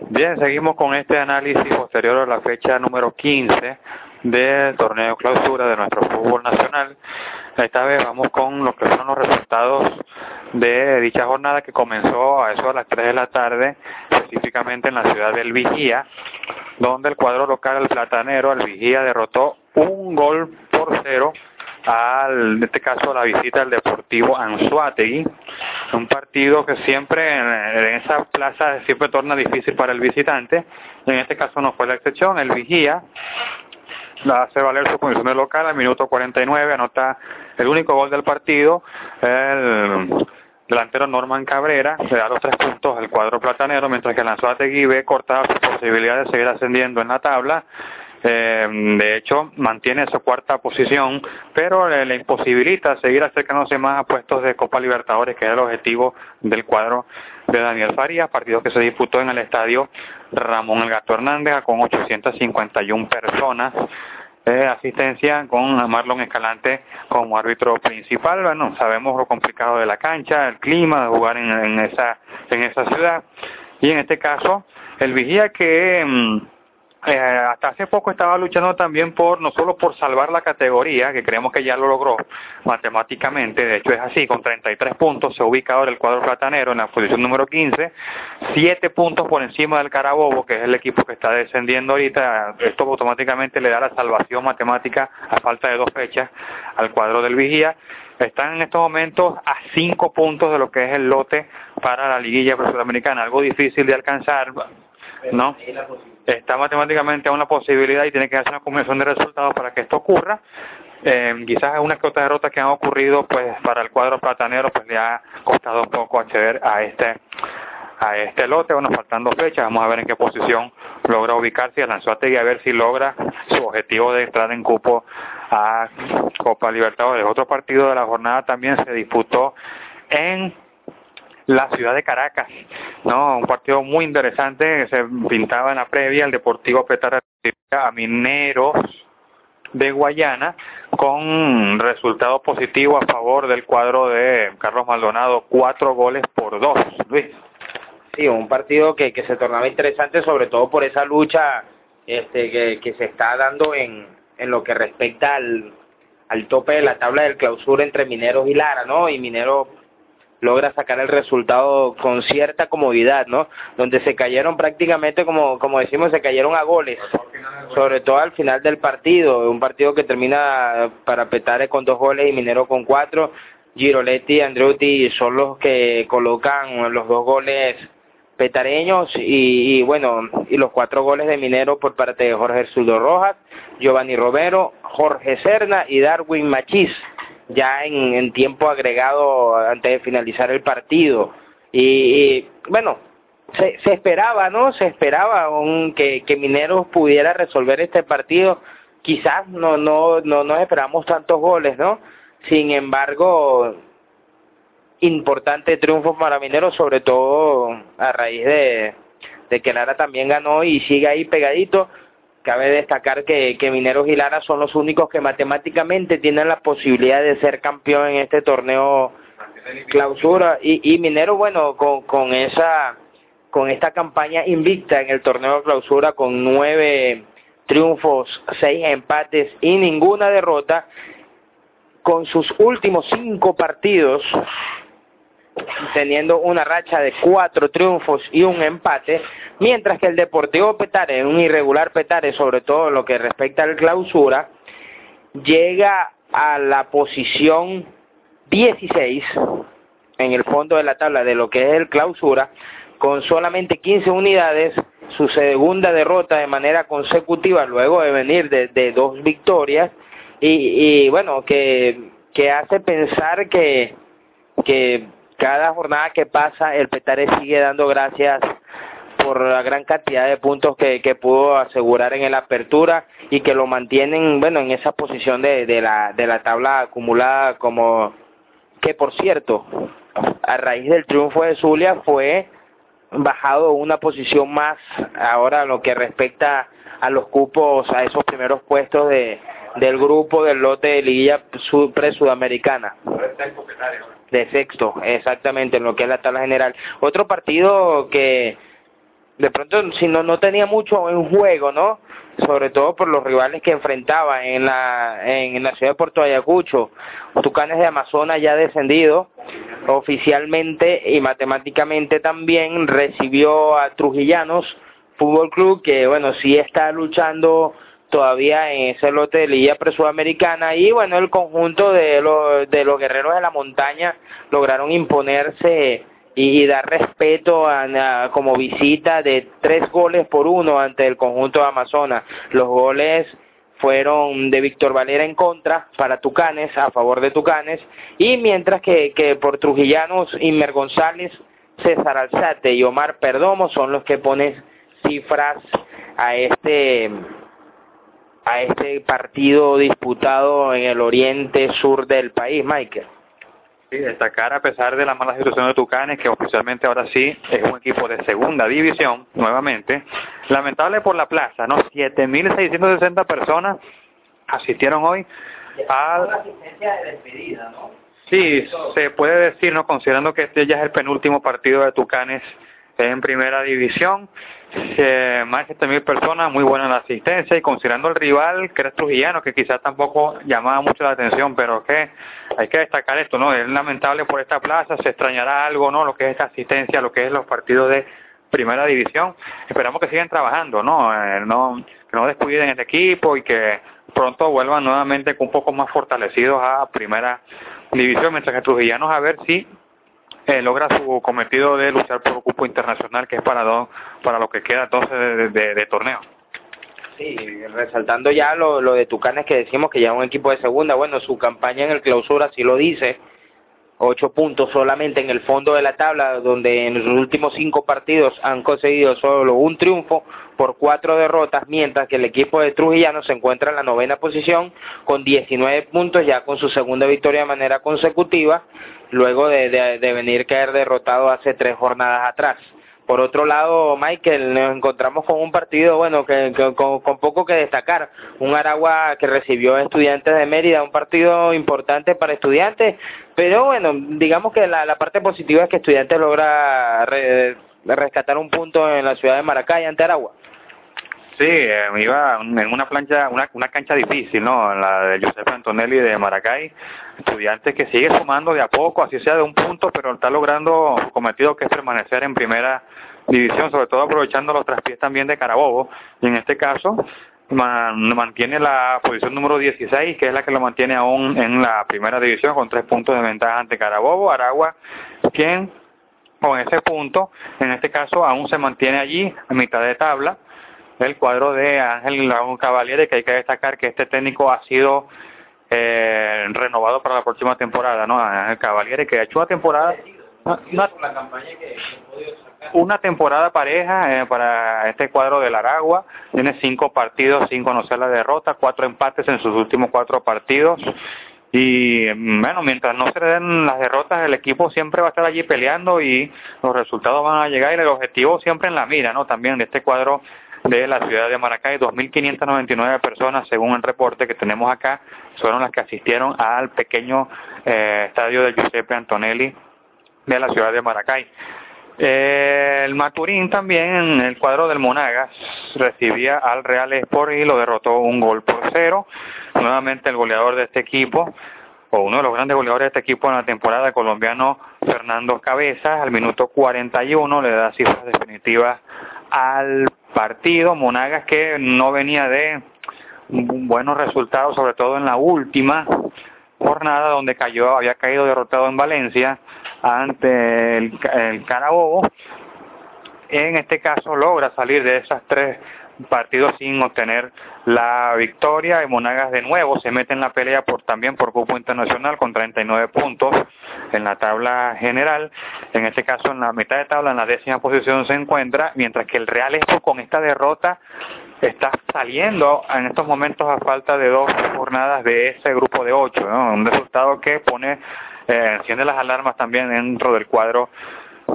Bien, seguimos con este análisis posterior a la fecha número 15 del torneo clausura de nuestro fútbol nacional. Esta vez vamos con lo que son los resultados de dicha jornada que comenzó a eso a las 3 de la tarde, específicamente en la ciudad del Vigía, donde el cuadro local, el platanero, el Vigía derrotó un gol por cero al, en este caso, la visita del Deportivo Anzuategui, un partido que siempre en, esa plaza siempre torna difícil para el visitante, en este caso no fue la excepción, el Vigía. La hace valer su condición de local al minuto 49, anota el único gol del partido, el delantero Norman Cabrera le da los tres puntos al cuadro platanero, mientras que el Anzuategui ve cortada su posibilidad de seguir ascendiendo en la tabla eh, de hecho, mantiene su cuarta posición, pero le, imposibilita seguir acercándose más a puestos de Copa Libertadores, que era el objetivo del cuadro de Daniel Farías, partido que se disputó en el estadio Ramón El Gato Hernández con 851 personas. de asistencia con Marlon Escalante como árbitro principal. Bueno, sabemos lo complicado de la cancha, el clima, de jugar en, esa, en esa ciudad. Y en este caso, el vigía que mm, eh, hasta hace poco estaba luchando también por, no solo por salvar la categoría, que creemos que ya lo logró matemáticamente, de hecho es así, con 33 puntos se ha ubicado el cuadro platanero en la posición número 15, 7 puntos por encima del Carabobo, que es el equipo que está descendiendo ahorita, esto automáticamente le da la salvación matemática a falta de dos fechas al cuadro del Vigía, están en estos momentos a 5 puntos de lo que es el lote para la liguilla sudamericana, algo difícil de alcanzar, ¿no? Está matemáticamente a una posibilidad y tiene que hacer una combinación de resultados para que esto ocurra. Eh, quizás una que otra derrota que han ocurrido, pues para el cuadro platanero, pues le ha costado un poco acceder a este a este lote, bueno, faltando fechas, vamos a ver en qué posición logra ubicarse a a ver si logra su objetivo de entrar en cupo a Copa Libertadores. Otro partido de la jornada también se disputó en la ciudad de Caracas, ¿no? Un partido muy interesante, se pintaba en la previa el Deportivo Petara a Mineros de Guayana con resultado positivo a favor del cuadro de Carlos Maldonado, cuatro goles por dos, Luis. Sí, un partido que, que se tornaba interesante sobre todo por esa lucha este, que, que se está dando en, en lo que respecta al, al tope de la tabla del clausura entre Mineros y Lara, ¿no? Y Mineros logra sacar el resultado con cierta comodidad, ¿no? Donde se cayeron prácticamente, como, como decimos, se cayeron a goles, sobre todo al final del partido, un partido que termina para Petare con dos goles y Minero con cuatro, Giroletti y Andreuti son los que colocan los dos goles petareños y, y, bueno, y los cuatro goles de Minero por parte de Jorge Zurdo Rojas, Giovanni Romero, Jorge Serna y Darwin Machís ya en, tiempo agregado antes de finalizar el partido. Y, bueno, se, esperaba, ¿no? Se esperaba un, que, que Mineros pudiera resolver este partido. Quizás no, no, no nos esperamos tantos goles, ¿no? Sin embargo, importante triunfo para Mineros, sobre todo a raíz de, de que Lara también ganó y sigue ahí pegadito. Cabe destacar que, que Mineros y Lara son los únicos que matemáticamente tienen la posibilidad de ser campeón en este torneo clausura. Y, y Minero bueno con, con esa con esta campaña invicta en el torneo clausura con nueve triunfos, seis empates y ninguna derrota, con sus últimos cinco partidos teniendo una racha de cuatro triunfos y un empate, mientras que el Deportivo Petare, un irregular Petare, sobre todo lo que respecta al clausura, llega a la posición 16 en el fondo de la tabla de lo que es el clausura, con solamente 15 unidades, su segunda derrota de manera consecutiva luego de venir de, dos victorias, y, y bueno, que, que hace pensar que, que cada jornada que pasa el Petare sigue dando gracias por la gran cantidad de puntos que, que pudo asegurar en el apertura y que lo mantienen bueno en esa posición de, de la de la tabla acumulada como que por cierto a raíz del triunfo de Zulia fue bajado una posición más ahora lo que respecta a los cupos a esos primeros puestos de del grupo del lote de liguilla pre-sudamericana de sexto, exactamente, en lo que es la tabla general. Otro partido que, de pronto si no no tenía mucho en juego, ¿no? Sobre todo por los rivales que enfrentaba en la en la ciudad de Puerto Ayacucho. Tucanes de Amazonas ya descendido oficialmente y matemáticamente también recibió a Trujillanos Fútbol Club que bueno, sí está luchando todavía en ese lote de Liga Presudamericana y bueno, el conjunto de los, de los guerreros de la montaña lograron imponerse y, dar respeto como visita de tres goles por uno ante el conjunto de Amazonas. Los goles fueron de Víctor Valera en contra para Tucanes, a favor de Tucanes, y mientras que, que por Trujillanos, Inmer González, César Alzate y Omar Perdomo son los que ponen cifras a este a este partido disputado en el oriente sur del país, Michael. Sí, destacar a pesar de la mala situación de Tucanes, que oficialmente ahora sí es un equipo de segunda división, nuevamente. Lamentable por la plaza, ¿no? 7.660 personas asistieron hoy a... asistencia de despedida, ¿no? Sí, se puede decir, ¿no? Considerando que este ya es el penúltimo partido de Tucanes en primera división. Eh, más de 7.000 personas, muy buena la asistencia y considerando el rival que era Trujillano, que quizás tampoco llamaba mucho la atención, pero que hay que destacar esto, ¿no? Es lamentable por esta plaza, se extrañará algo, ¿no? Lo que es esta asistencia, lo que es los partidos de primera división. Esperamos que sigan trabajando, ¿no? Eh, no que no descuiden este equipo y que pronto vuelvan nuevamente un poco más fortalecidos a primera división, mientras que Trujillanos a ver si eh, logra su cometido de luchar por un cupo internacional que es para, para lo que queda entonces de, torneo. Sí, resaltando ya lo, lo de Tucanes que decimos que ya un equipo de segunda, bueno, su campaña en el clausura sí lo dice, ocho puntos solamente en el fondo de la tabla, donde en los últimos cinco partidos han conseguido solo un triunfo por cuatro derrotas, mientras que el equipo de Trujillano se encuentra en la novena posición con 19 puntos, ya con su segunda victoria de manera consecutiva, luego de, venir caer derrotado hace tres jornadas atrás. Por otro lado, Michael, nos encontramos con un partido, bueno, que, con, poco que destacar. Un Aragua que recibió estudiantes de Mérida, un partido importante para estudiantes, pero bueno, digamos que la parte positiva es que estudiantes logra rescatar un punto en la ciudad de Maracay ante Aragua. Sí, eh, iba en una plancha, una, una cancha difícil, ¿no? La de Giuseppe Antonelli de Maracay. Estudiantes que sigue sumando de a poco, así sea de un punto, pero está logrando cometido que es permanecer en primera división, sobre todo aprovechando los traspiés también de Carabobo. Y en este caso, mantiene la posición número 16, que es la que lo mantiene aún en la primera división, con tres puntos de ventaja ante Carabobo. Aragua, quien con ese punto, en este caso, aún se mantiene allí, a mitad de tabla el cuadro de Ángel Lagún Cavaliere, que hay que destacar que este técnico ha sido eh, renovado para la próxima temporada, ¿no? Ángel Cavaliere, que ha hecho una temporada... Una, temporada pareja eh, para este cuadro del Aragua, tiene cinco partidos sin conocer la derrota, cuatro empates en sus últimos cuatro partidos y bueno, mientras no se den las derrotas, el equipo siempre va a estar allí peleando y los resultados van a llegar y el objetivo siempre en la mira, ¿no? También de este cuadro de la ciudad de Maracay. 2.599 personas, según el reporte que tenemos acá, fueron las que asistieron al pequeño eh, estadio de Giuseppe Antonelli de la ciudad de Maracay. Eh, el Maturín también en el cuadro del Monagas recibía al Real Sport y lo derrotó un gol por cero. Nuevamente el goleador de este equipo, o uno de los grandes goleadores de este equipo en la temporada colombiano, Fernando Cabezas, al minuto 41 le da cifras definitivas al partido. Monagas que no venía de buenos resultados, sobre todo en la última jornada donde cayó, había caído derrotado en Valencia ante el, el Carabobo. En este caso logra salir de esas tres partido sin obtener la victoria. Y Monagas de nuevo se mete en la pelea por también por cupo internacional con 39 puntos en la tabla general. En este caso en la mitad de tabla en la décima posición se encuentra mientras que el Real Expo con esta derrota está saliendo en estos momentos a falta de dos jornadas de ese grupo de ocho un resultado que pone eh, enciende las alarmas también dentro del cuadro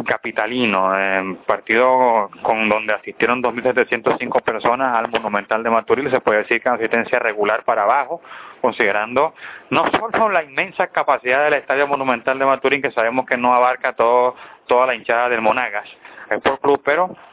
capitalino, en partido con donde asistieron 2.705 personas al Monumental de Maturil, se puede decir que asistencia regular para abajo, considerando no solo la inmensa capacidad del Estadio Monumental de Maturín, que sabemos que no abarca todo, toda la hinchada del Monagas, es por club, pero